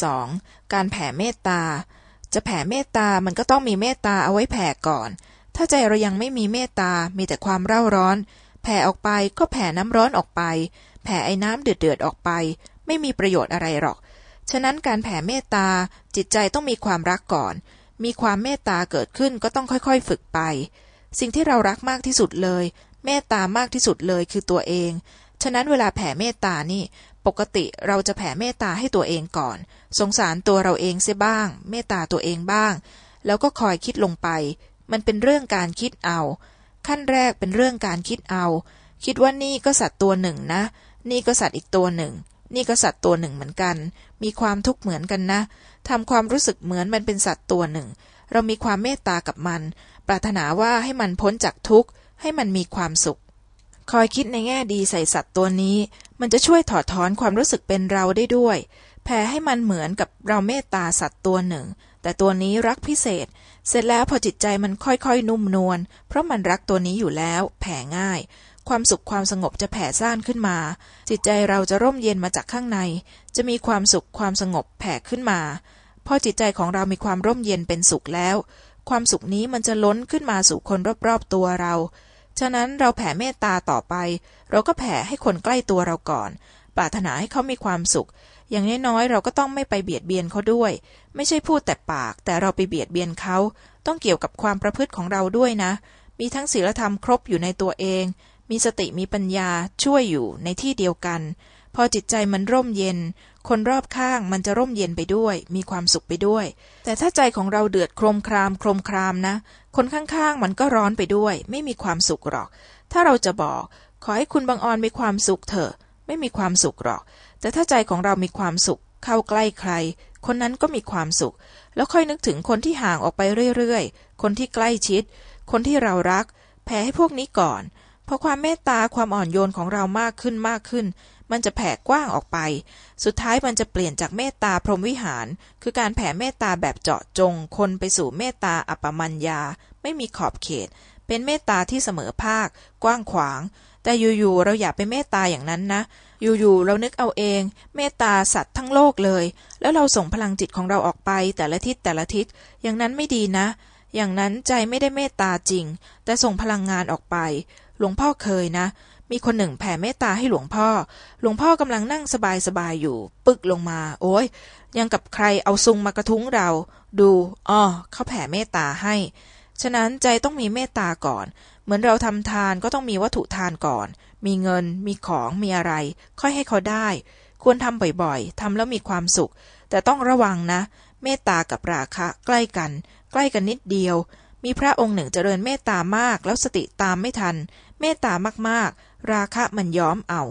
3.12 การแผ่เมตตา จะแผ่เมตตามันก็ต้องมีเมตตาเอาไว้แผ่ก่อน ถ้าใจเรายังไม่มีเมตตา มีแต่ความเร่าร้อน แผ่ออกไปก็แผ่น้ำร้อนออกไป แผ่ไอ้น้ำเดือดเดือดออกไป ไม่มีประโยชน์อะไรหรอก ฉะนั้นการแผ่เมตตาจิตใจต้องมีความรักก่อน มีความเมตตาเกิดขึ้นก็ต้องค่อยๆ ฝึกไป สิ่งที่เรารักมากที่สุดเลย เมตตามากที่สุดเลยคือตัวเอง ฉะนั้นเวลาแผ่เมตตานี่ ปกติเราจะแผ่เมตตาให้ตัวเองก่อน สงสารตัวเราเองเสียบ้าง เมตตาตัวเองบ้าง แล้วก็คอยคิดลงไป มันเป็นเรื่องการคิดเอา ขั้นแรกเป็นเรื่องการคิดเอา คิดว่านี่ก็สัตว์ตัวหนึ่งนะ นี่ก็สัตว์อีกตัวหนึ่ง นี่ก็สัตว์ตัวหนึ่งเหมือนกัน มีความทุกข์เหมือนกันนะทำความรู้สึกเหมือนมันเป็นสัตว์ตัวหนึ่ง เรามีความเมตตากับมัน ปรารถนาว่าให้มันพ้นจากทุกข์ ให้มันมีความสุข คอยคิดในแง่ดีใส่สัตว์ตัวนี้ มันจะช่วยถอดถอนความรู้สึกเป็นเราได้ด้วย แผ่ให้มันเหมือนกับเราเมตตาสัตว์ตัวหนึ่ง แต่ตัวนี้รักพิเศษ เสร็จแล้วพอจิตใจมันค่อยๆ นุ่มนวล เพราะมันรักตัวนี้อยู่แล้ว แผ่ง่าย ความสุขความสงบจะแผ่ซ่านขึ้นมา จิตใจเราจะร่มเย็นมาจากข้างใน จะมีความสุขความสงบแผ่ขึ้นมา พอจิตใจของเรามีความร่มเย็นเป็นสุขแล้ว ความสุขนี้มันจะล้นขึ้นมาสู่คนรอบๆตัวเรา ฉะนั้นเราแผ่เมตตาต่อไป เราก็แผ่ให้คนใกล้ตัวเราก่อน ปรารถนาให้เขามีความสุข อย่างน้อยๆเราก็ต้องไม่ไปเบียดเบียนเขาด้วย ไม่ใช่พูดแต่ปาก แต่เราไปเบียดเบียนเขาต้องเกี่ยวกับความประพฤติของเราด้วยนะ มีทั้งศีลธรรมครบอยู่ในตัวเอง มีสติมีปัญญาช่วยอยู่ในที่เดียวกัน พอจิตใจมันร่มเย็น คนรอบข้างมันจะร่มเย็นไปด้วย มีความสุขไปด้วย แต่ถ้าใจของเราเดือดโครมครามโครมครามนะ คนข้างๆมันก็ร้อนไปด้วย ไม่มีความสุขหรอก ถ้าเราจะบอก ขอให้คุณบางออนมีความสุขเถอะ ไม่มีความสุขหรอก แต่ถ้าใจของเรามีความสุข เข้าใกล้ใคร คนนั้นก็มีความสุข แล้วค่อยนึกถึงคนที่ห่างออกไปเรื่อยๆ คนที่ใกล้ชิด คนที่เรารัก แผ่ให้พวกนี้ก่อน พอความเมตตาความอ่อนโยนของเรามากขึ้นมากขึ้น มันจะแผ่กว้างออกไป สุดท้ายมันจะเปลี่ยนจากเมตตาพรหมวิหาร คือการแผ่เมตตาแบบเจาะจง คนไปสู่เมตตาอัปปมัญญา ไม่มีขอบเขต เป็นเมตตาที่เสมอภาค กว้างขวาง แต่อยู่ๆเราอย่าไปเมตตาอย่างนั้นนะ อยู่ๆเรานึกเอาเอง เมตตาสัตว์ทั้งโลกเลย แล้วเราส่งพลังจิตของเราออกไป แต่ละทิศแต่ละทิศ อย่างนั้นไม่ดีนะ อย่างนั้นใจไม่ได้เมตตาจริง แต่ส่งพลังงานออกไป หลวงพ่อเคยนะ มีคนหนึ่งแผ่เมตตาให้หลวงพ่อ หลวงพ่อกำลังนั่งสบายๆอยู่ ปึกลงมา โอ้ยยังกับใครเอาซุงมากระทุ้งเรา ดูอ้อเขาแผ่เมตตาให้ ฉะนั้นใจต้องมีเมตตาก่อน เหมือนเราทำทานก็ต้องมีวัตถุทานก่อน มีเงิน มีของมีอะไร ค่อยให้เขาได้ ควรทำบ่อยๆทำแล้วมีความสุข แต่ต้องระวังนะ เมตตากับราคะ ใกล้กัน ใกล้กันนิดเดียวมีพระองค์หนึ่งเจริญเมตตามากแล้วสติตามไม่ทัน เมตตามากๆ ราคะมันย้อมเอา